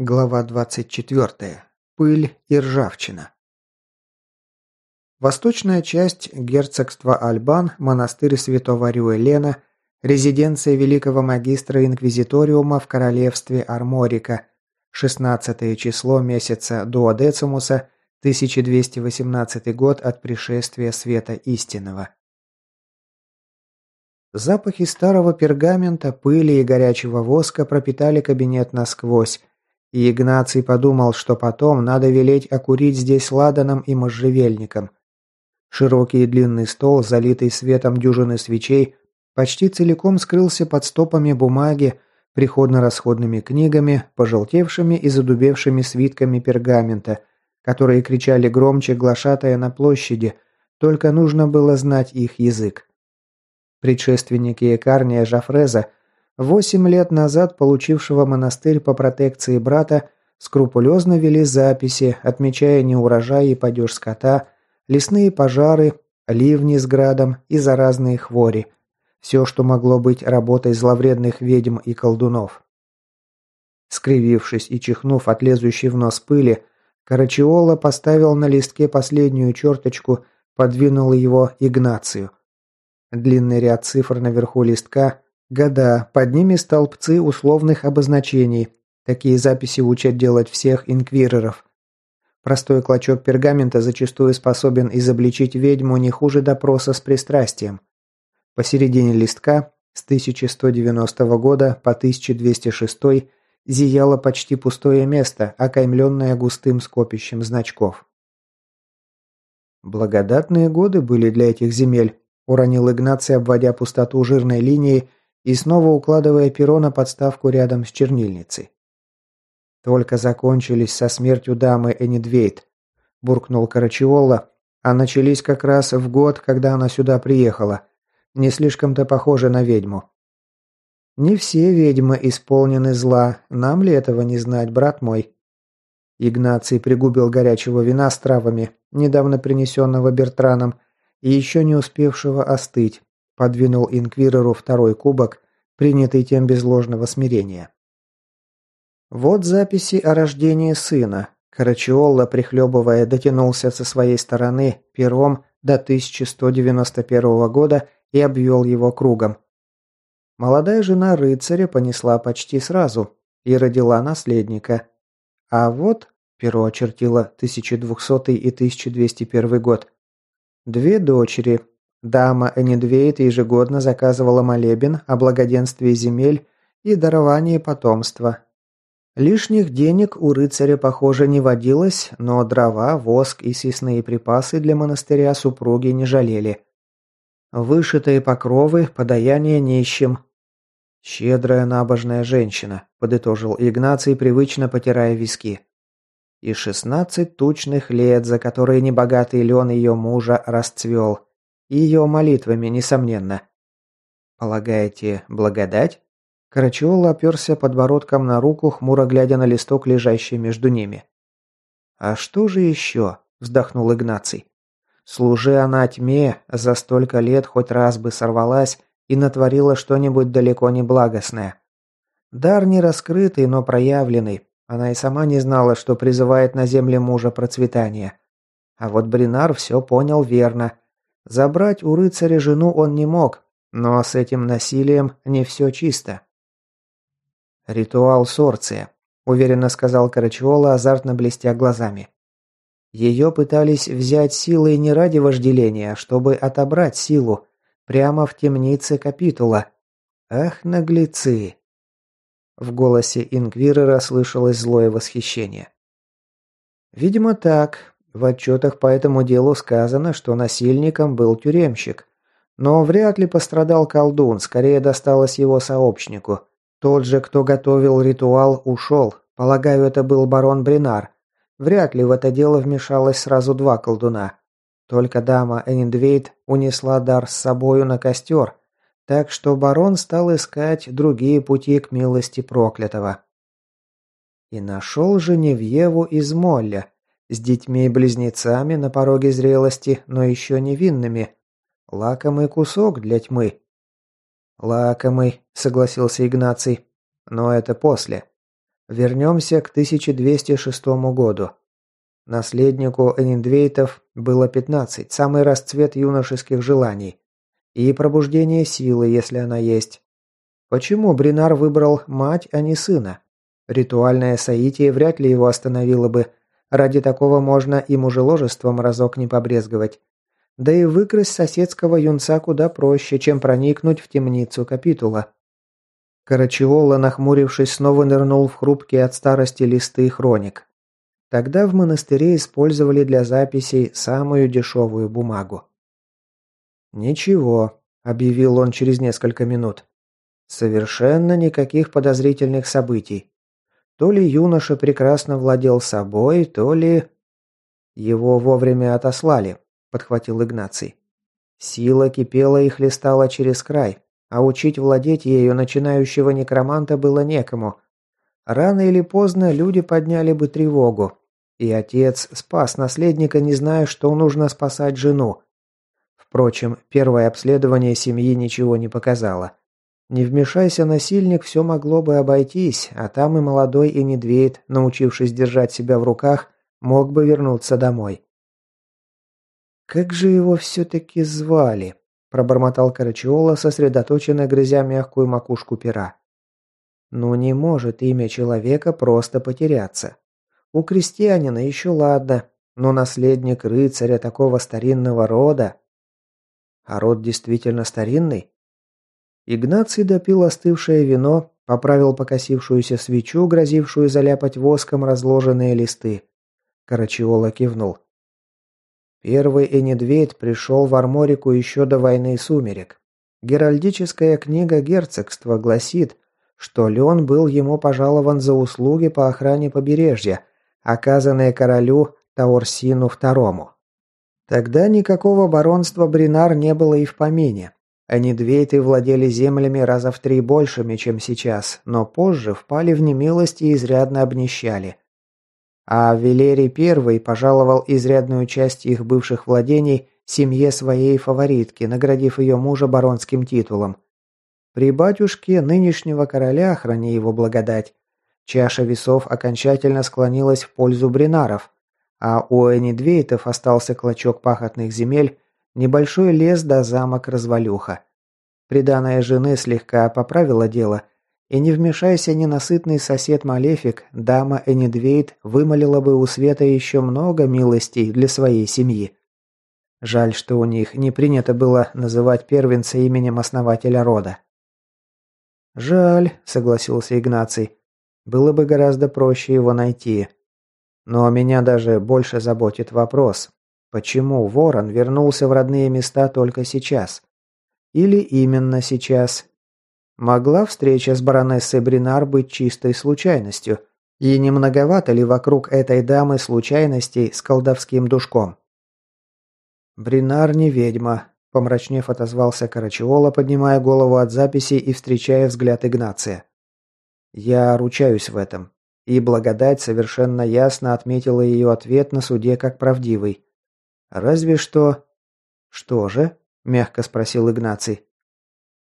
Глава 24. Пыль и ржавчина. Восточная часть герцогства Альбан, монастырь святого Рюэлена, резиденция великого магистра инквизиториума в королевстве Арморика, 16 число месяца Дуодецимуса, 1218 год от пришествия света истинного. Запахи старого пергамента, пыли и горячего воска пропитали кабинет насквозь, и Игнаций подумал, что потом надо велеть окурить здесь ладаном и можжевельником. Широкий и длинный стол, залитый светом дюжины свечей, почти целиком скрылся под стопами бумаги, приходно-расходными книгами, пожелтевшими и задубевшими свитками пергамента, которые кричали громче глашатая на площади, только нужно было знать их язык. Предшественники Экарния Жафреза Восемь лет назад получившего монастырь по протекции брата скрупулезно вели записи, отмечая неурожай и падеж скота, лесные пожары, ливни с градом и заразные хвори. Все, что могло быть работой зловредных ведьм и колдунов. Скривившись и чихнув от лезущей в нос пыли, Карачиола поставил на листке последнюю черточку, подвинул его Игнацию. Длинный ряд цифр наверху листка Года, под ними столбцы условных обозначений. Такие записи учат делать всех инквиреров. Простой клочок пергамента зачастую способен изобличить ведьму не хуже допроса с пристрастием. Посередине листка с 1190 года по 1206 зияло почти пустое место, окаймленное густым скопищем значков. Благодатные годы были для этих земель, уронил Игнаций, обводя пустоту жирной линией и снова укладывая перо на подставку рядом с чернильницей. «Только закончились со смертью дамы Энидвейт», – буркнул Карачиолла, «а начались как раз в год, когда она сюда приехала. Не слишком-то похоже на ведьму». «Не все ведьмы исполнены зла, нам ли этого не знать, брат мой?» Игнаций пригубил горячего вина с травами, недавно принесенного Бертраном, и еще не успевшего остыть, Подвинул инквиреру второй кубок, принятый тем без ложного смирения. Вот записи о рождении сына. Карачиолла, прихлебывая, дотянулся со своей стороны пером до 1191 года и обвел его кругом. Молодая жена рыцаря понесла почти сразу и родила наследника. А вот, перо очертило 1200 и 1201 год, две дочери, Дама Энидвейт ежегодно заказывала молебен о благоденствии земель и даровании потомства. Лишних денег у рыцаря, похоже, не водилось, но дрова, воск и съестные припасы для монастыря супруги не жалели. Вышитые покровы, подаяние нищим. «Щедрая набожная женщина», – подытожил Игнаций, привычно потирая виски. «И шестнадцать тучных лет, за которые небогатый лен ее мужа расцвел. Ее молитвами, несомненно. Полагаете, благодать? Карачиол оперся подбородком на руку, хмуро глядя на листок, лежащий между ними. «А что же еще?» – вздохнул Игнаций. «Служи она тьме, за столько лет хоть раз бы сорвалась и натворила что-нибудь далеко не благостное. Дар не раскрытый, но проявленный. Она и сама не знала, что призывает на земле мужа процветание. А вот Бринар все понял верно – Забрать у рыцаря жену он не мог, но с этим насилием не все чисто. «Ритуал Сорция», – уверенно сказал Карачиола, азартно блестя глазами. Ее пытались взять силой не ради вожделения, чтобы отобрать силу, прямо в темнице капитула. Ах, наглецы! В голосе Ингвирера слышалось злое восхищение. Видимо так, в отчетах по этому делу сказано, что насильником был тюремщик. Но вряд ли пострадал колдун, скорее досталось его сообщнику. Тот же, кто готовил ритуал, ушел. Полагаю, это был барон Бринар. Вряд ли в это дело вмешалось сразу два колдуна. Только дама Эниндвейт унесла дар с собою на костер, так что барон стал искать другие пути к милости проклятого. И нашел Женевьеву из Молля, с детьми-близнецами на пороге зрелости, но еще невинными. Лакомый кусок для тьмы. «Лакомый», — согласился Игнаций. «Но это после. Вернемся к 1206 году. Наследнику Эниндвейтов было 15, самый расцвет юношеских желаний. И пробуждение силы, если она есть. Почему Бринар выбрал мать, а не сына? Ритуальное соитие вряд ли его остановило бы. Ради такого можно и мужеложеством разок не побрезговать. Да и выкрасть соседского юнца куда проще, чем проникнуть в темницу капитула. Карачиола, нахмурившись, снова нырнул в хрупкие от старости листы хроник. Тогда в монастыре использовали для записей самую дешевую бумагу. «Ничего», – объявил он через несколько минут. «Совершенно никаких подозрительных событий. То ли юноша прекрасно владел собой, то ли...» «Его вовремя отослали», – подхватил Игнаций. Сила кипела и хлестала через край, а учить владеть ею начинающего некроманта было некому. Рано или поздно люди подняли бы тревогу, и отец спас наследника, не зная, что нужно спасать жену. Впрочем, первое обследование семьи ничего не показало. Не вмешайся, насильник, все могло бы обойтись, а там и молодой и Недвейд, научившись держать себя в руках, мог бы вернуться домой. «Как же его все-таки звали?» – пробормотал Карачиола, сосредоточенно грызя мягкую макушку пера. «Ну не может имя человека просто потеряться. У крестьянина еще ладно, но наследник рыцаря такого старинного рода...» «А род действительно старинный?» Игнаций допил остывшее вино, поправил покосившуюся свечу, грозившую заляпать воском разложенные листы. Карачиола кивнул. Первый Энедвейд пришел в Арморику еще до войны сумерек. Геральдическая книга герцогства гласит, что Леон был ему пожалован за услуги по охране побережья, оказанные королю Таорсину II. Тогда никакого баронства Бринар не было и в помине. Энедвейты владели землями раза в три большими, чем сейчас, но позже впали в немилость и изрядно обнищали – а Велерий I пожаловал изрядную часть их бывших владений семье своей фаворитки, наградив ее мужа баронским титулом. При батюшке нынешнего короля, храни его благодать, чаша весов окончательно склонилась в пользу бринаров, а у Энидвейтов остался клочок пахотных земель, небольшой лес да замок развалюха. Приданная жены слегка поправила дело – и не вмешайся ненасытный сосед Малефик, дама Энидвейд вымолила бы у Света еще много милостей для своей семьи. Жаль, что у них не принято было называть первенца именем основателя рода. «Жаль», — согласился Игнаций. «Было бы гораздо проще его найти. Но меня даже больше заботит вопрос, почему Ворон вернулся в родные места только сейчас? Или именно сейчас, Могла встреча с баронессой Бринар быть чистой случайностью? И не многовато ли вокруг этой дамы случайностей с колдовским душком? «Бринар не ведьма», – помрачнев отозвался Карачиола, поднимая голову от записи и встречая взгляд Игнация. «Я ручаюсь в этом». И благодать совершенно ясно отметила ее ответ на суде как правдивый. «Разве что...» «Что же?» – мягко спросил Игнаций.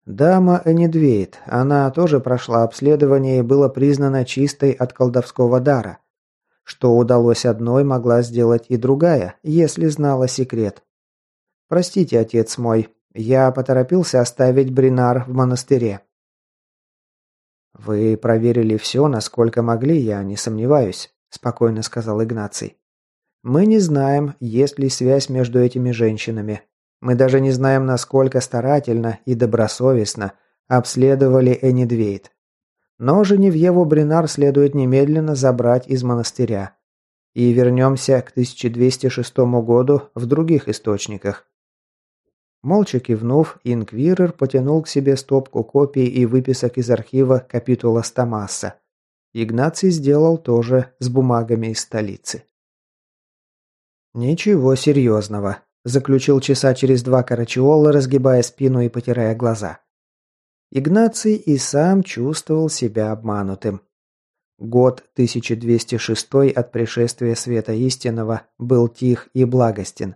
Дама Энидвейт, она тоже прошла обследование и была признана чистой от колдовского дара. Что удалось одной, могла сделать и другая, если знала секрет. Простите, отец мой, я поторопился оставить Бринар в монастыре. Вы проверили все, насколько могли, я не сомневаюсь, спокойно сказал Игнаций. Мы не знаем, есть ли связь между этими женщинами, мы даже не знаем, насколько старательно и добросовестно обследовали Энидвейт. Но Женевьеву Бринар следует немедленно забрать из монастыря. И вернемся к 1206 году в других источниках. Молча кивнув, инквирер потянул к себе стопку копий и выписок из архива капитула Стамасса. Игнаций сделал то же с бумагами из столицы. Ничего серьезного. Заключил часа через два Карачиола, разгибая спину и потирая глаза. Игнаций и сам чувствовал себя обманутым. Год 1206 от пришествия света истинного был тих и благостен.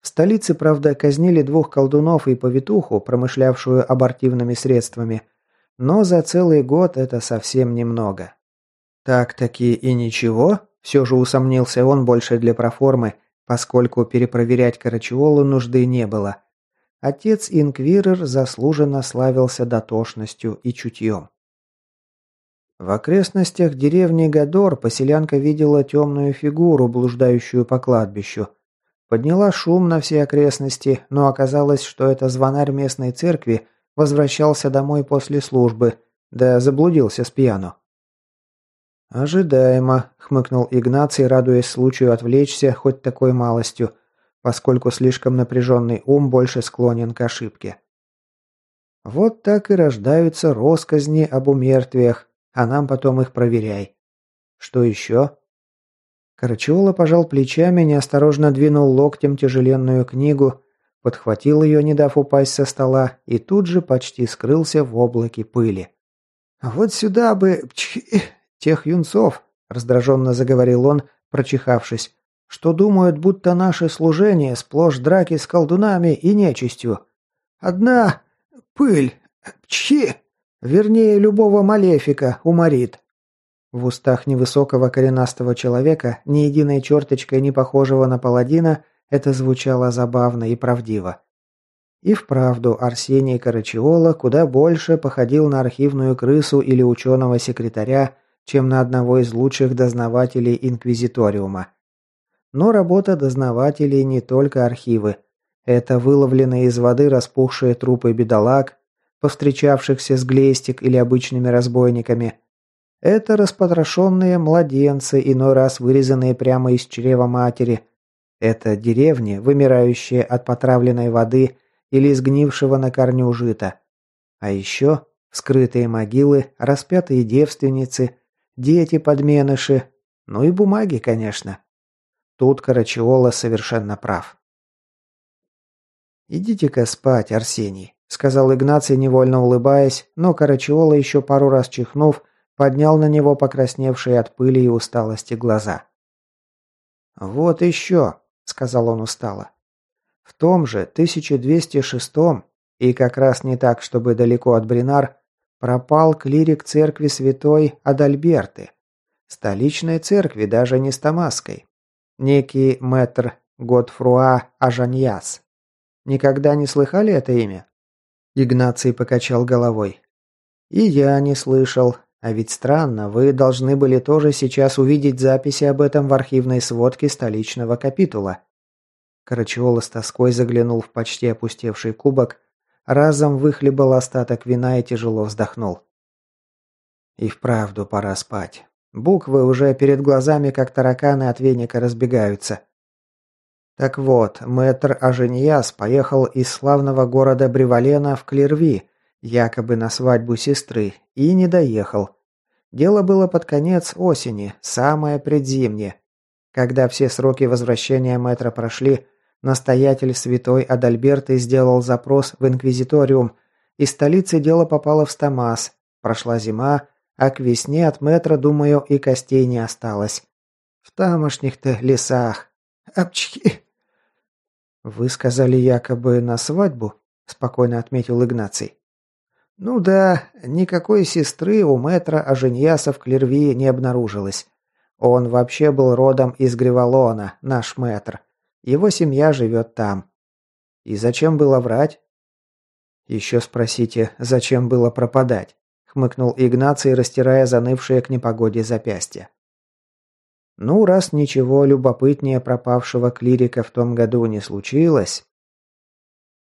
В столице, правда, казнили двух колдунов и повитуху, промышлявшую абортивными средствами, но за целый год это совсем немного. Так-таки и ничего, все же усомнился он больше для проформы, поскольку перепроверять Карачиолу нужды не было. Отец Инквирер заслуженно славился дотошностью и чутьем. В окрестностях деревни Гадор поселянка видела темную фигуру, блуждающую по кладбищу. Подняла шум на все окрестности, но оказалось, что это звонарь местной церкви возвращался домой после службы, да заблудился с пьяну. «Ожидаемо», — хмыкнул Игнаций, радуясь случаю отвлечься хоть такой малостью, поскольку слишком напряженный ум больше склонен к ошибке. Вот так и рождаются росказни об умертвиях, а нам потом их проверяй. Что еще? Карачиола пожал плечами, неосторожно двинул локтем тяжеленную книгу, подхватил ее, не дав упасть со стола, и тут же почти скрылся в облаке пыли. «Вот сюда бы... тех юнцов!» – раздраженно заговорил он, прочихавшись. «Что думают, будто наше служение сплошь драки с колдунами и нечистью. Одна... пыль... Чхи!» Вернее, любого малефика уморит. В устах невысокого коренастого человека, ни единой черточкой не похожего на паладина, это звучало забавно и правдиво. И вправду Арсений Карачиола куда больше походил на архивную крысу или ученого-секретаря, чем на одного из лучших дознавателей Инквизиториума. Но работа дознавателей не только архивы. Это выловленные из воды распухшие трупы бедолаг, повстречавшихся с глейстик или обычными разбойниками. Это распотрошенные младенцы, иной раз вырезанные прямо из чрева матери. Это деревни, вымирающие от потравленной воды или сгнившего на корню жита. А еще скрытые могилы, распятые девственницы, дети-подменыши, ну и бумаги, конечно. Тут Карачиола совершенно прав. «Идите-ка спать, Арсений сказал Игнаций, невольно улыбаясь, но Карачиола, еще пару раз чихнув, поднял на него покрасневшие от пыли и усталости глаза. «Вот еще», — сказал он устало. «В том же 1206-м, и как раз не так, чтобы далеко от Бринар, пропал клирик церкви святой Адальберты, столичной церкви, даже не стамасской, некий мэтр Готфруа Ажаньяс. Никогда не слыхали это имя?» Игнаций покачал головой. «И я не слышал. А ведь странно, вы должны были тоже сейчас увидеть записи об этом в архивной сводке столичного капитула». Карачиола с тоской заглянул в почти опустевший кубок, разом выхлебал остаток вина и тяжело вздохнул. «И вправду пора спать. Буквы уже перед глазами, как тараканы от веника, разбегаются. Так вот, мэтр Ажиньяс поехал из славного города Бревалена в Клерви, якобы на свадьбу сестры, и не доехал. Дело было под конец осени, самое предзимнее. Когда все сроки возвращения мэтра прошли, настоятель святой Адальберты сделал запрос в инквизиториум, из столицы дело попало в Стамас. Прошла зима, а к весне от метра, думаю, и костей не осталось. В тамошних-то лесах. Апчхи! «Вы сказали якобы на свадьбу?» – спокойно отметил Игнаций. «Ну да, никакой сестры у мэтра Аженьяса в Клерви не обнаружилось. Он вообще был родом из Гривалона, наш мэтр. Его семья живет там. И зачем было врать?» «Еще спросите, зачем было пропадать?» – хмыкнул Игнаций, растирая занывшие к непогоде запястья. Ну, раз ничего любопытнее пропавшего клирика в том году не случилось...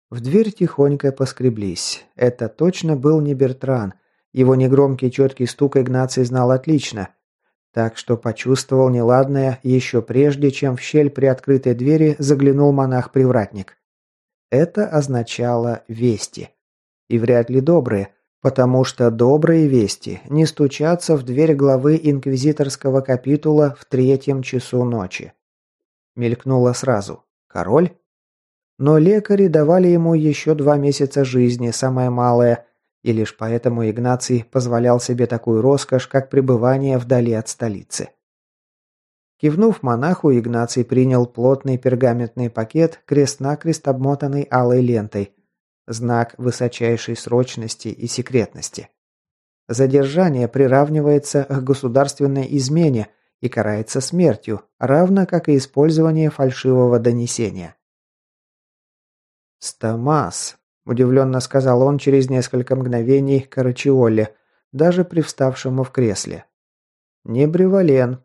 В дверь тихонько поскреблись. Это точно был не Бертран. Его негромкий четкий стук Игнаций знал отлично. Так что почувствовал неладное еще прежде, чем в щель при открытой двери заглянул монах-привратник. Это означало вести. И вряд ли добрые, Потому что добрые вести не стучатся в дверь главы инквизиторского капитула в третьем часу ночи. Мелькнуло сразу. Король? Но лекари давали ему еще два месяца жизни, самое малое, и лишь поэтому Игнаций позволял себе такую роскошь, как пребывание вдали от столицы. Кивнув монаху, Игнаций принял плотный пергаментный пакет, крест-накрест обмотанный алой лентой, Знак высочайшей срочности и секретности. Задержание приравнивается к государственной измене и карается смертью, равно как и использование фальшивого донесения. «Стамас», – удивленно сказал он через несколько мгновений Карачиоле, даже привставшему в кресле. «Не Бревален».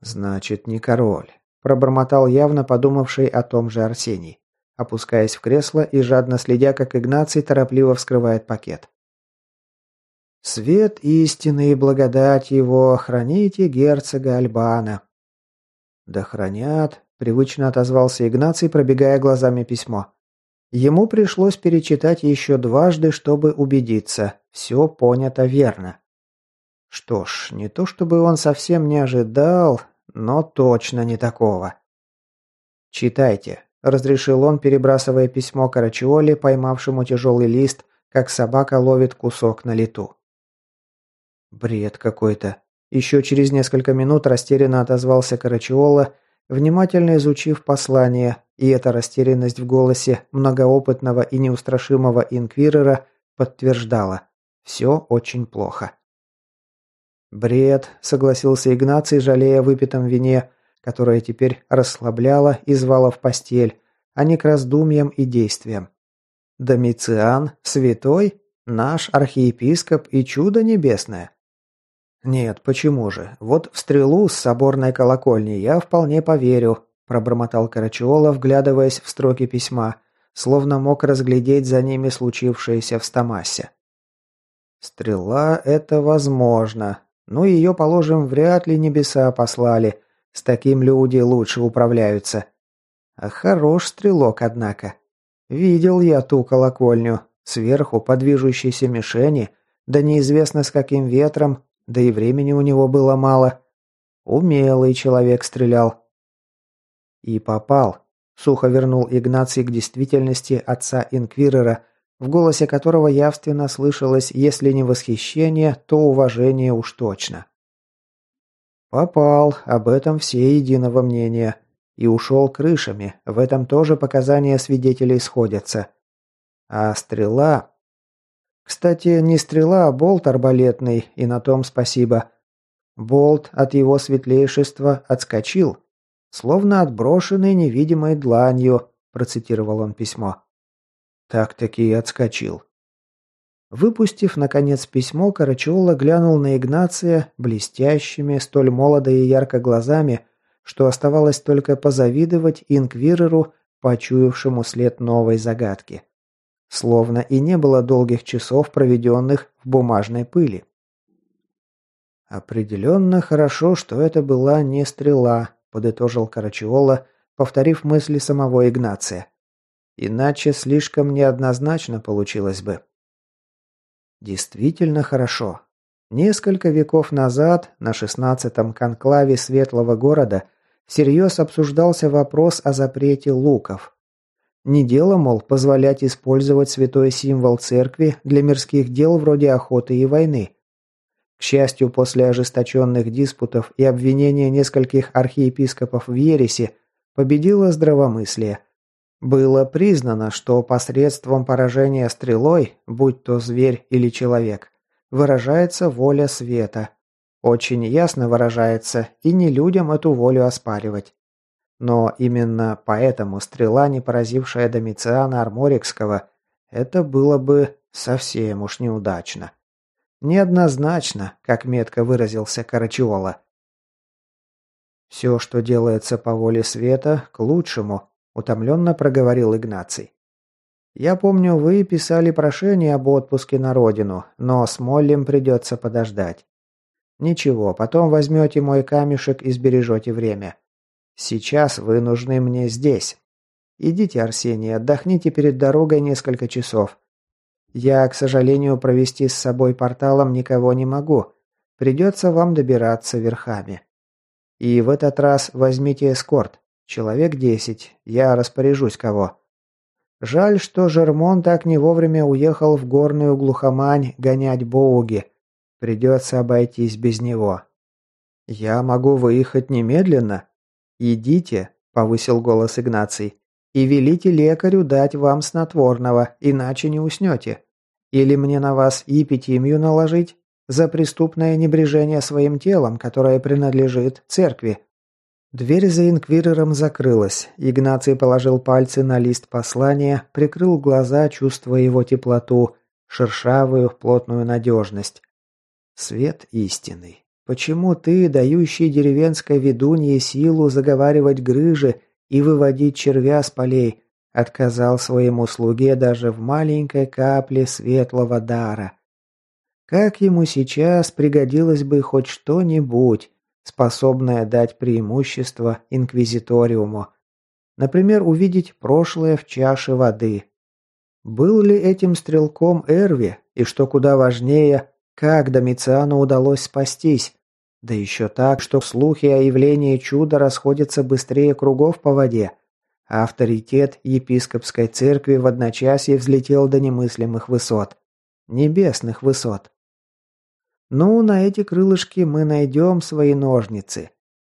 «Значит, не король», – пробормотал явно подумавший о том же Арсений, опускаясь в кресло и жадно следя, как Игнаций торопливо вскрывает пакет. «Свет истины и благодать его храните герцога Альбана». «Да хранят», – привычно отозвался Игнаций, пробегая глазами письмо. Ему пришлось перечитать еще дважды, чтобы убедиться, все понято верно. Что ж, не то чтобы он совсем не ожидал, но точно не такого. «Читайте», – разрешил он, перебрасывая письмо Карачиоли, поймавшему тяжелый лист, как собака ловит кусок на лету. «Бред какой-то», еще через несколько минут растерянно отозвался Карачиола, внимательно изучив послание, и эта растерянность в голосе многоопытного и неустрашимого инквирера подтверждала – все очень плохо. «Бред», – согласился Игнаций, жалея выпитом вине, которое теперь расслабляло и звало в постель, а не к раздумьям и действиям. «Домициан? Святой? Наш архиепископ и чудо небесное?» «Нет, почему же? Вот в стрелу с соборной колокольни я вполне поверю», пробормотал Карачиола, вглядываясь в строки письма, словно мог разглядеть за ними случившееся в Стамасе. «Стрела – это возможно. Ну, ее, положим, вряд ли небеса послали. С таким люди лучше управляются. А хорош стрелок, однако. Видел я ту колокольню. Сверху по движущейся мишени, да неизвестно с каким ветром, да и времени у него было мало. Умелый человек стрелял. И попал. Сухо вернул Игнаций к действительности отца Инквирера, в голосе которого явственно слышалось, если не восхищение, то уважение уж точно. Попал, об этом все единого мнения. И ушел крышами, в этом тоже показания свидетелей сходятся. А стрела... Кстати, не стрела, а болт арбалетный, и на том спасибо. Болт от его светлейшества отскочил, словно отброшенный невидимой дланью, процитировал он письмо. Так-таки и отскочил. Выпустив, наконец, письмо, Карачиола глянул на Игнация блестящими, столь молодо и ярко глазами, что оставалось только позавидовать инквиреру, почуявшему след новой загадки. Словно и не было долгих часов, проведенных в бумажной пыли. «Определенно хорошо, что это была не стрела», – подытожил Карачиола, повторив мысли самого Игнация. «Иначе слишком неоднозначно получилось бы». Действительно хорошо. Несколько веков назад, на шестнадцатом конклаве Светлого города, всерьез обсуждался вопрос о запрете луков – не дело, мол, позволять использовать святой символ церкви для мирских дел вроде охоты и войны. К счастью, после ожесточенных диспутов и обвинения нескольких архиепископов в ереси победило здравомыслие. Было признано, что посредством поражения стрелой, будь то зверь или человек, выражается воля света. Очень ясно выражается, и не людям эту волю оспаривать. Но именно поэтому стрела, не поразившая Домициана Арморикского, это было бы совсем уж неудачно. Неоднозначно, как метко выразился Карачиола. «Все, что делается по воле света, к лучшему», – утомленно проговорил Игнаций. «Я помню, вы писали прошение об отпуске на родину, но с Моллем придется подождать. Ничего, потом возьмете мой камешек и сбережете время. Сейчас вы нужны мне здесь. Идите, Арсений, отдохните перед дорогой несколько часов. Я, к сожалению, провести с собой порталом никого не могу. Придется вам добираться верхами. И в этот раз возьмите эскорт. Человек десять. Я распоряжусь кого. Жаль, что Жермон так не вовремя уехал в горную глухомань гонять боуги. Придется обойтись без него. Я могу выехать немедленно, «Идите», – повысил голос Игнаций, – «и велите лекарю дать вам снотворного, иначе не уснете. Или мне на вас епитимию наложить? за преступное небрежение своим телом, которое принадлежит церкви. Дверь за инквирером закрылась. Игнаций положил пальцы на лист послания, прикрыл глаза, чувствуя его теплоту, шершавую, плотную надежность. Свет истинный. Почему ты, дающий деревенской ведунье силу заговаривать грыжи и выводить червя с полей, отказал своему слуге даже в маленькой капле светлого дара? Как ему сейчас пригодилось бы хоть что-нибудь, способное дать преимущество инквизиториуму? Например, увидеть прошлое в чаше воды. Был ли этим стрелком Эрви, и что куда важнее, как Домициану удалось спастись? Да еще так, что слухи о явлении чуда расходятся быстрее кругов по воде. Авторитет епископской церкви в одночасье взлетел до немыслимых высот. Небесных высот. Ну, на эти крылышки мы найдем свои ножницы.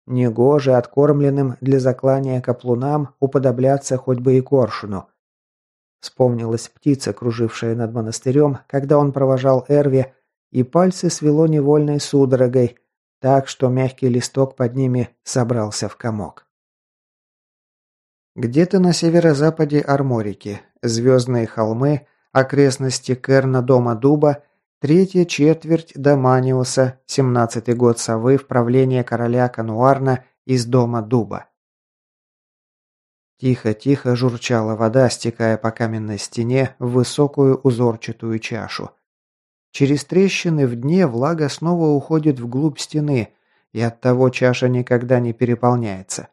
Негоже откормленным для заклания каплунам уподобляться хоть бы и коршуну. Вспомнилась птица, кружившая над монастырем, когда он провожал Эрви, и пальцы свело невольной судорогой, так что мягкий листок под ними собрался в комок. Где-то на северо-западе Арморики, звездные холмы, окрестности Керна дома Дуба Третья четверть Доманиуса, семнадцатый год совы в правлении короля Кануарна из дома дуба. Тихо-тихо журчала вода, стекая по каменной стене в высокую узорчатую чашу. Через трещины в дне влага снова уходит вглубь стены, и оттого чаша никогда не переполняется.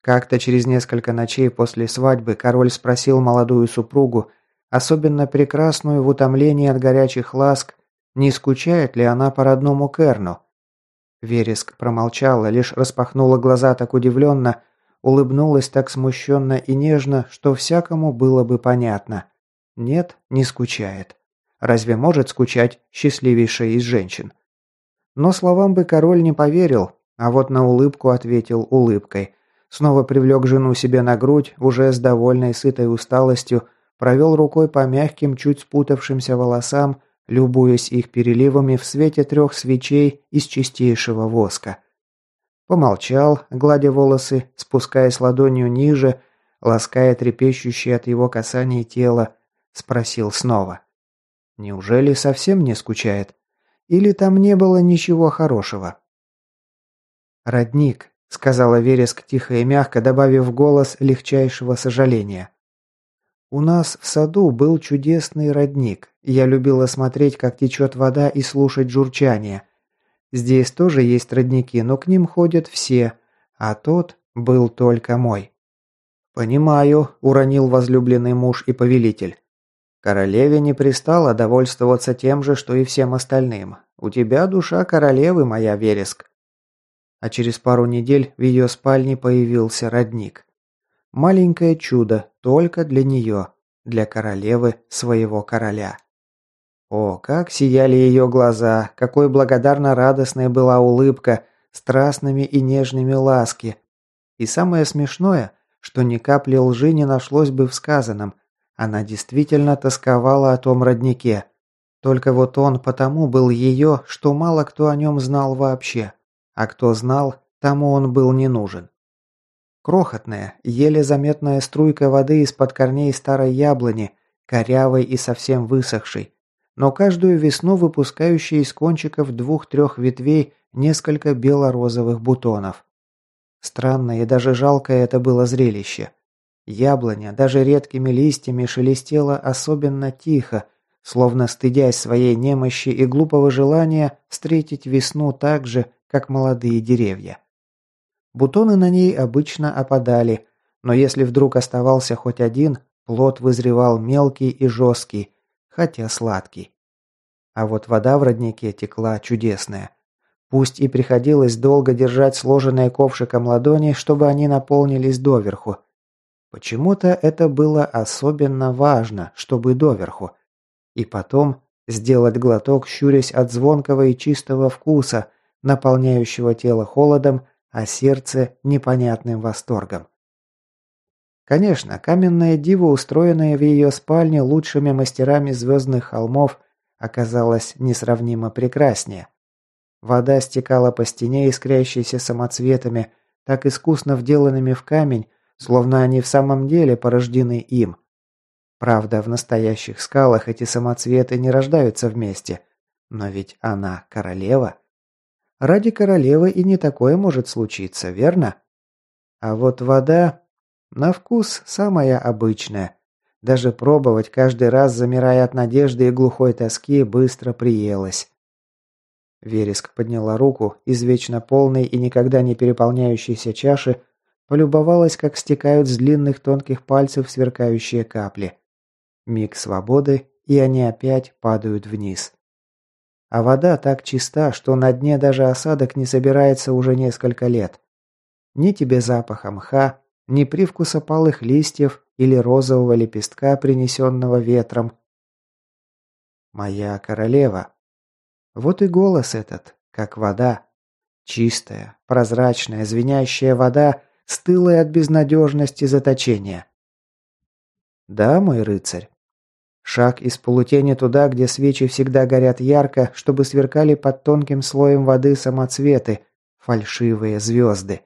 Как-то через несколько ночей после свадьбы король спросил молодую супругу, особенно прекрасную в утомлении от горячих ласк, не скучает ли она по родному Керну. Вереск промолчала, лишь распахнула глаза так удивленно, улыбнулась так смущенно и нежно, что всякому было бы понятно. Нет, не скучает. Разве может скучать счастливейшая из женщин? Но словам бы король не поверил, а вот на улыбку ответил улыбкой. Снова привлек жену себе на грудь, уже с довольной сытой усталостью, провел рукой по мягким, чуть спутавшимся волосам, любуясь их переливами в свете трех свечей из чистейшего воска. Помолчал, гладя волосы, спускаясь ладонью ниже, лаская трепещущее от его касаний тело, спросил снова. «Неужели совсем не скучает? Или там не было ничего хорошего?» «Родник», — сказала Вереск тихо и мягко, добавив голос легчайшего сожаления. У нас в саду был чудесный родник. Я любила смотреть, как течет вода и слушать журчание. Здесь тоже есть родники, но к ним ходят все, а тот был только мой. «Понимаю», – уронил возлюбленный муж и повелитель. «Королеве не пристало довольствоваться тем же, что и всем остальным. У тебя душа королевы, моя вереск». А через пару недель в ее спальне появился родник. Маленькое чудо только для нее, для королевы своего короля. О, как сияли ее глаза, какой благодарно радостной была улыбка, страстными и нежными ласки. И самое смешное, что ни капли лжи не нашлось бы в сказанном. Она действительно тосковала о том роднике. Только вот он потому был ее, что мало кто о нем знал вообще. А кто знал, тому он был не нужен. Крохотная, еле заметная струйка воды из-под корней старой яблони, корявой и совсем высохшей, но каждую весну выпускающей из кончиков двух-трех ветвей несколько бело-розовых бутонов. Странное и даже жалкое это было зрелище. Яблоня даже редкими листьями шелестела особенно тихо, словно стыдясь своей немощи и глупого желания встретить весну так же, как молодые деревья. Бутоны на ней обычно опадали, но если вдруг оставался хоть один, плод вызревал мелкий и жесткий, хотя сладкий. А вот вода в роднике текла чудесная. Пусть и приходилось долго держать сложенные ковшиком ладони, чтобы они наполнились доверху. Почему-то это было особенно важно, чтобы доверху. И потом сделать глоток, щурясь от звонкого и чистого вкуса, наполняющего тело холодом а сердце непонятным восторгом. Конечно, каменная дива, устроенная в ее спальне лучшими мастерами звездных холмов, оказалась несравнимо прекраснее. Вода стекала по стене, искрящейся самоцветами, так искусно вделанными в камень, словно они в самом деле порождены им. Правда, в настоящих скалах эти самоцветы не рождаются вместе. Но ведь она королева. Ради королевы и не такое может случиться, верно? А вот вода на вкус самая обычная. Даже пробовать каждый раз, замирая от надежды и глухой тоски, быстро приелась. Вереск подняла руку, из вечно полной и никогда не переполняющейся чаши, полюбовалась, как стекают с длинных тонких пальцев сверкающие капли. Миг свободы, и они опять падают вниз. А вода так чиста, что на дне даже осадок не собирается уже несколько лет. Ни тебе запаха мха, ни привкуса палых листьев или розового лепестка, принесенного ветром. «Моя королева», вот и голос этот, как вода. Чистая, прозрачная, звенящая вода, стылая от безнадежности заточения. Да, мой рыцарь. Шаг из полутени туда, где свечи всегда горят ярко, чтобы сверкали под тонким слоем воды самоцветы, фальшивые звезды.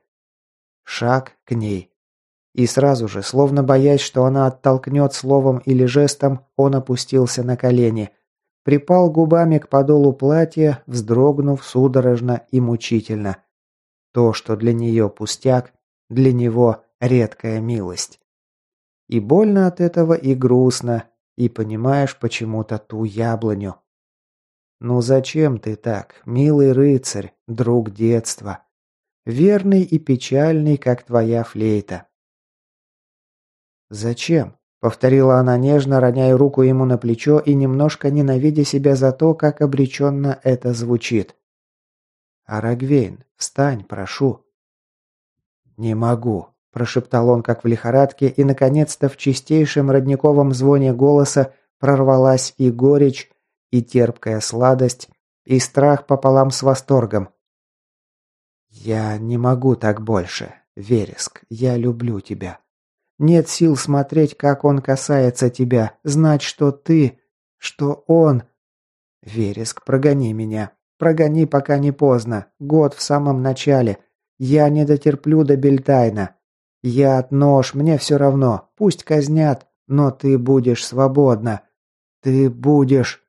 Шаг к ней. И сразу же, словно боясь, что она оттолкнет словом или жестом, он опустился на колени – припал губами к подолу платья, вздрогнув судорожно и мучительно. То, что для нее пустяк, для него редкая милость. И больно от этого, и грустно, и понимаешь почему-то ту яблоню. Ну зачем ты так, милый рыцарь, друг детства? Верный и печальный, как твоя флейта. Зачем? Повторила она нежно, роняя руку ему на плечо и немножко ненавидя себя за то, как обреченно это звучит. «Арагвейн, встань, прошу». «Не могу», – прошептал он, как в лихорадке, и, наконец-то, в чистейшем родниковом звоне голоса прорвалась и горечь, и терпкая сладость, и страх пополам с восторгом. «Я не могу так больше, Вереск, я люблю тебя». Нет сил смотреть, как он касается тебя, знать, что ты, что он. Вереск, прогони меня. Прогони, пока не поздно. Год в самом начале. Я не дотерплю до Бельтайна. Я от нож, мне все равно. Пусть казнят, но ты будешь свободна. Ты будешь...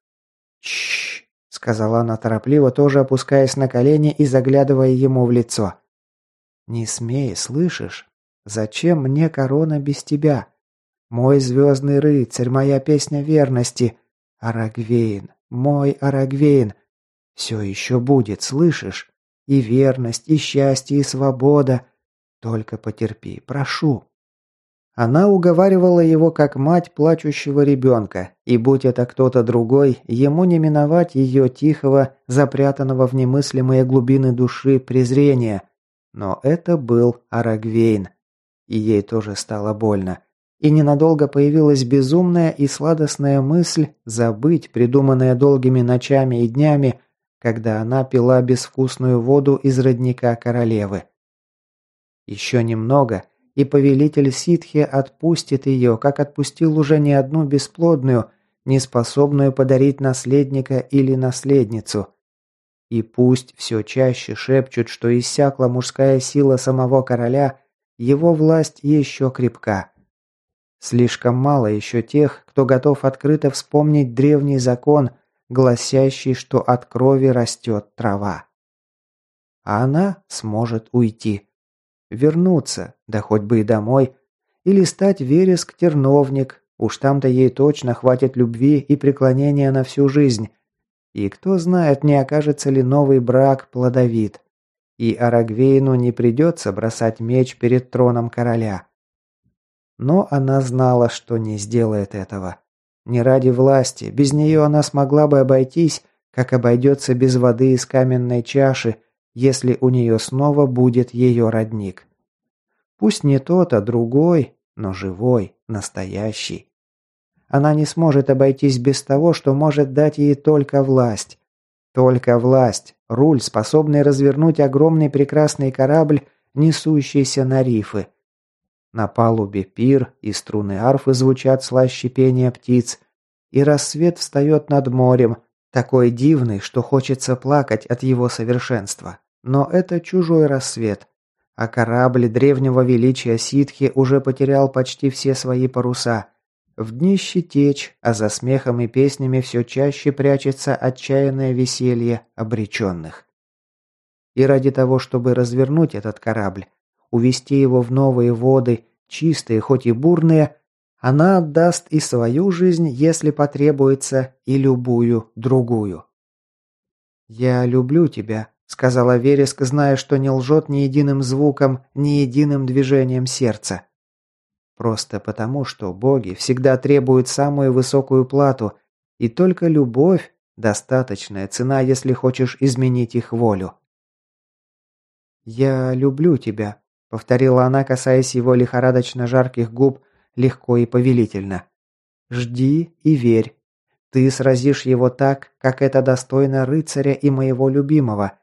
Чш, сказала она торопливо, тоже опускаясь на колени и заглядывая ему в лицо. «Не смей, слышишь? Зачем мне корона без тебя? Мой звездный рыцарь, моя песня верности. Арагвейн, мой Арагвейн. Все еще будет, слышишь? И верность, и счастье, и свобода. Только потерпи, прошу». Она уговаривала его как мать плачущего ребенка, и будь это кто-то другой, ему не миновать ее тихого, запрятанного в немыслимые глубины души презрения. Но это был Арагвейн. И ей тоже стало больно. И ненадолго появилась безумная и сладостная мысль забыть придуманное долгими ночами и днями, когда она пила безвкусную воду из родника королевы. Еще немного, и повелитель ситхи отпустит ее, как отпустил уже не одну бесплодную, неспособную подарить наследника или наследницу. И пусть все чаще шепчут, что иссякла мужская сила самого короля, его власть еще крепка. Слишком мало еще тех, кто готов открыто вспомнить древний закон, гласящий, что от крови растет трава. А она сможет уйти. Вернуться, да хоть бы и домой, или стать вереск-терновник, уж там-то ей точно хватит любви и преклонения на всю жизнь. И кто знает, не окажется ли новый брак плодовит и Арагвейну не придется бросать меч перед троном короля. Но она знала, что не сделает этого. Не ради власти, без нее она смогла бы обойтись, как обойдется без воды из каменной чаши, если у нее снова будет ее родник. Пусть не тот, а другой, но живой, настоящий. Она не сможет обойтись без того, что может дать ей только власть. Только власть, руль, способный развернуть огромный прекрасный корабль, несущийся на рифы. На палубе пир, и струны арфы звучат слаще пения птиц, и рассвет встает над морем, Такой дивный, что хочется плакать от его совершенства. Но это чужой рассвет. А корабль древнего величия ситхи уже потерял почти все свои паруса. В днище течь, а за смехом и песнями все чаще прячется отчаянное веселье обреченных. И ради того, чтобы развернуть этот корабль, увести его в новые воды, чистые, хоть и бурные, она отдаст и свою жизнь, если потребуется, и любую другую. «Я люблю тебя», — сказала Вереск, зная, что не лжет ни единым звуком, ни единым движением сердца. Просто потому, что боги всегда требуют самую высокую плату, и только любовь – достаточная цена, если хочешь изменить их волю. «Я люблю тебя», – повторила она, касаясь его лихорадочно жарких губ, легко и повелительно. «Жди и верь. Ты сразишь его так, как это достойно рыцаря и моего любимого.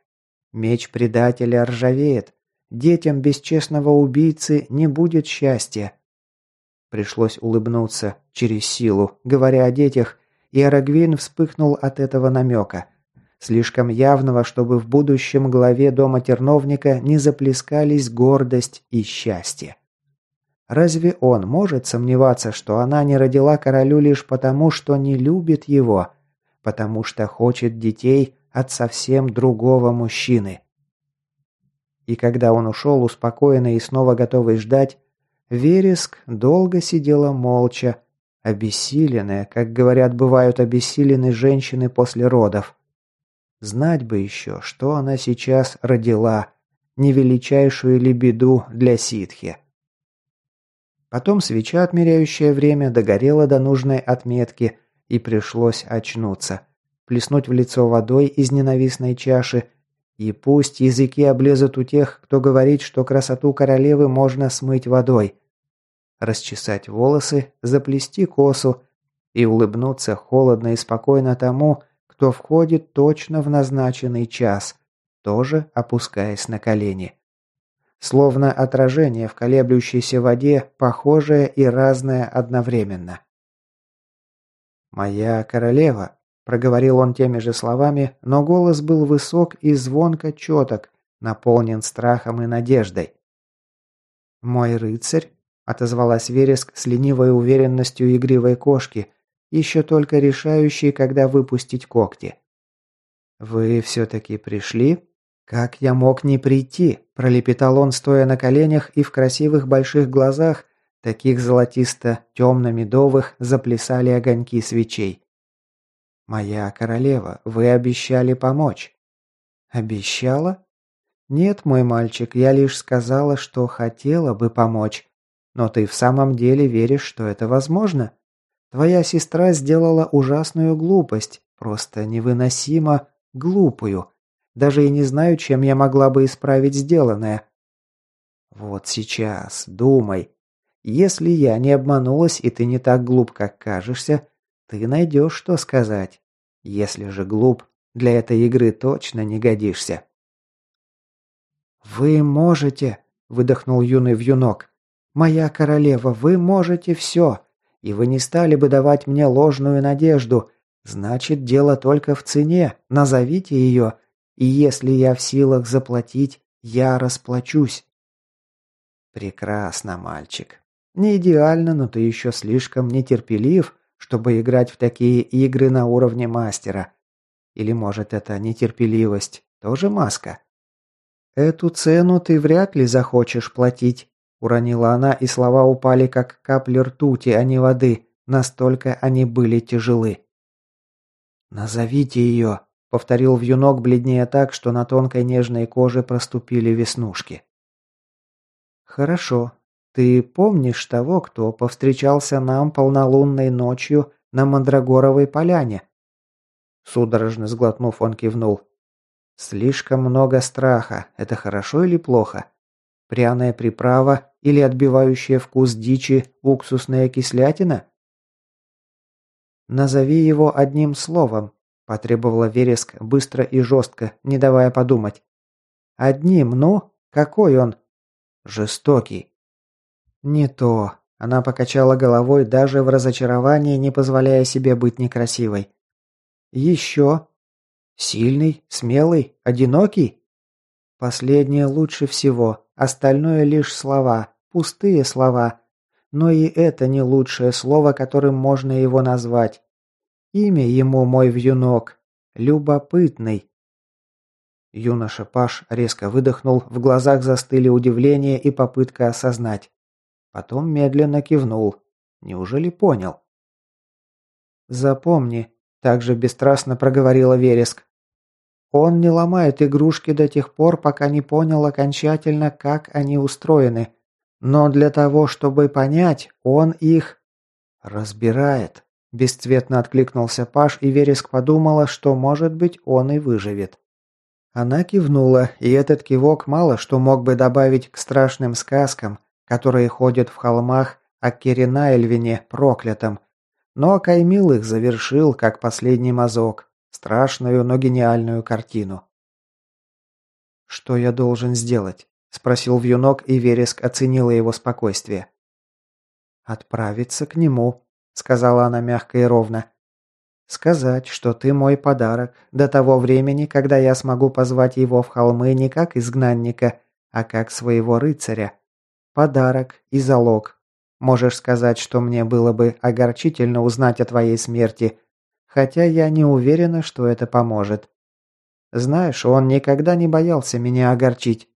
Меч предателя ржавеет. Детям бесчестного убийцы не будет счастья. Пришлось улыбнуться через силу, говоря о детях, и Арагвин вспыхнул от этого намека. Слишком явного, чтобы в будущем главе дома терновника не заплескались гордость и счастье. Разве он может сомневаться, что она не родила королю лишь потому, что не любит его, потому что хочет детей от совсем другого мужчины? И когда он ушел, успокоенный и снова готовый ждать, Вереск долго сидела молча, обессиленная, как говорят, бывают обессилены женщины после родов. Знать бы еще, что она сейчас родила, не величайшую ли беду для ситхи. Потом свеча, отмеряющая время, догорела до нужной отметки, и пришлось очнуться, плеснуть в лицо водой из ненавистной чаши и пусть языки облезут у тех, кто говорит, что красоту королевы можно смыть водой расчесать волосы, заплести косу и улыбнуться холодно и спокойно тому, кто входит точно в назначенный час, тоже опускаясь на колени. Словно отражение в колеблющейся воде, похожее и разное одновременно. «Моя королева», – проговорил он теми же словами, но голос был высок и звонко четок, наполнен страхом и надеждой. «Мой рыцарь», отозвалась Вереск с ленивой уверенностью игривой кошки, еще только решающей, когда выпустить когти. «Вы все-таки пришли?» «Как я мог не прийти?» – пролепетал он, стоя на коленях и в красивых больших глазах, таких золотисто-темно-медовых, заплясали огоньки свечей. «Моя королева, вы обещали помочь». «Обещала?» «Нет, мой мальчик, я лишь сказала, что хотела бы помочь. Но ты в самом деле веришь, что это возможно? Твоя сестра сделала ужасную глупость, просто невыносимо глупую. Даже и не знаю, чем я могла бы исправить сделанное. Вот сейчас, думай. Если я не обманулась, и ты не так глуп, как кажешься, ты найдешь, что сказать. Если же глуп, для этой игры точно не годишься. «Вы можете!» – выдохнул юный вьюнок. «Моя королева, вы можете все, и вы не стали бы давать мне ложную надежду. Значит, дело только в цене, назовите ее, и если я в силах заплатить, я расплачусь». «Прекрасно, мальчик. Не идеально, но ты еще слишком нетерпелив, чтобы играть в такие игры на уровне мастера. Или, может, это нетерпеливость, тоже маска?» «Эту цену ты вряд ли захочешь платить», Уронила она, и слова упали, как капли ртути, а не воды. Настолько они были тяжелы. «Назовите ее», — повторил вьюнок, бледнее так, что на тонкой нежной коже проступили веснушки. «Хорошо. Ты помнишь того, кто повстречался нам полнолунной ночью на Мандрагоровой поляне?» Судорожно сглотнув, он кивнул. «Слишком много страха. Это хорошо или плохо? Пряная приправа или отбивающая вкус дичи уксусная кислятина? «Назови его одним словом», – потребовала Вереск быстро и жестко, не давая подумать. «Одним, ну? Какой он?» «Жестокий». «Не то». Она покачала головой даже в разочаровании, не позволяя себе быть некрасивой. Еще. Сильный, смелый, одинокий? Последнее лучше всего, остальное лишь слова, пустые слова. Но и это не лучшее слово, которым можно его назвать. Имя ему мой вьюнок. Любопытный. Юноша Паш резко выдохнул, в глазах застыли удивление и попытка осознать. Потом медленно кивнул. Неужели понял? «Запомни», – также бесстрастно проговорила Вереск. «Он не ломает игрушки до тех пор, пока не понял окончательно, как они устроены. Но для того, чтобы понять, он их разбирает». Бесцветно откликнулся Паш, и Вереск подумала, что, может быть, он и выживет. Она кивнула, и этот кивок мало что мог бы добавить к страшным сказкам, которые ходят в холмах о Киринаэльвине проклятом. Но Каймил их завершил, как последний мазок, страшную, но гениальную картину. «Что я должен сделать?» – спросил Вьюнок, и Вереск оценила его спокойствие. «Отправиться к нему», сказала она мягко и ровно. Сказать, что ты мой подарок до того времени, когда я смогу позвать его в холмы не как изгнанника, а как своего рыцаря. Подарок и залог. Можешь сказать, что мне было бы огорчительно узнать о твоей смерти, хотя я не уверена, что это поможет. Знаешь, он никогда не боялся меня огорчить.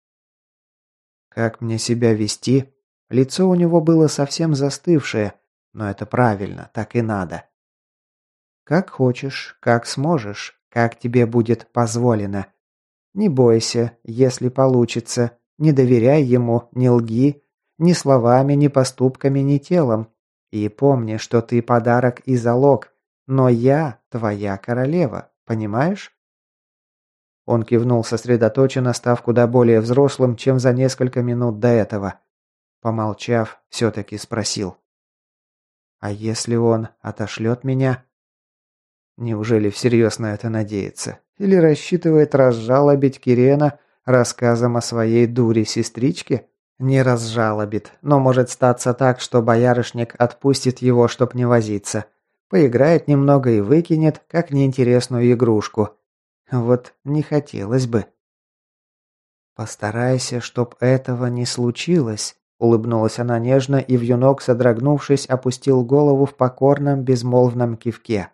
Как мне себя вести? Лицо у него было совсем застывшее, но это правильно, так и надо. Как хочешь, как сможешь, как тебе будет позволено. Не бойся, если получится. Не доверяй ему, не лги, ни словами, ни поступками, ни телом. И помни, что ты подарок и залог, но я твоя королева, понимаешь? Он кивнул сосредоточенно, став куда более взрослым, чем за несколько минут до этого. Помолчав, все-таки спросил. А если он отошлет меня? Неужели всерьез на это надеется? Или рассчитывает разжалобить Кирена рассказом о своей дуре-сестричке? Не разжалобит, но может статься так, что боярышник отпустит его, чтоб не возиться. Поиграет немного и выкинет, как неинтересную игрушку. Вот не хотелось бы. Постарайся, чтоб этого не случилось, Улыбнулась она нежно, и вьюнок, содрогнувшись, опустил голову в покорном, безмолвном кивке.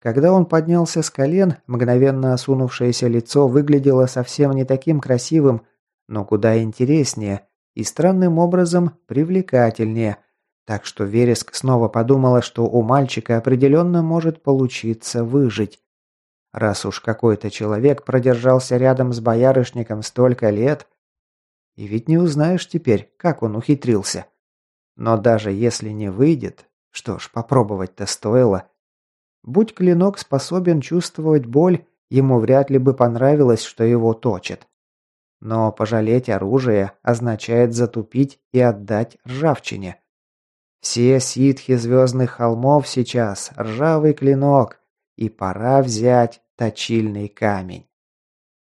Когда он поднялся с колен, мгновенно осунувшееся лицо выглядело совсем не таким красивым, но куда интереснее и странным образом привлекательнее, так что Вереск снова подумала, что у мальчика определенно может получиться выжить. Раз уж какой-то человек продержался рядом с боярышником столько лет, и ведь не узнаешь теперь, как он ухитрился. Но даже если не выйдет, что ж, попробовать-то стоило. Будь клинок способен чувствовать боль, ему вряд ли бы понравилось, что его точат. Но пожалеть оружие означает затупить и отдать ржавчине. Все ситхи звездных холмов сейчас ржавый клинок, и пора взять точильный камень.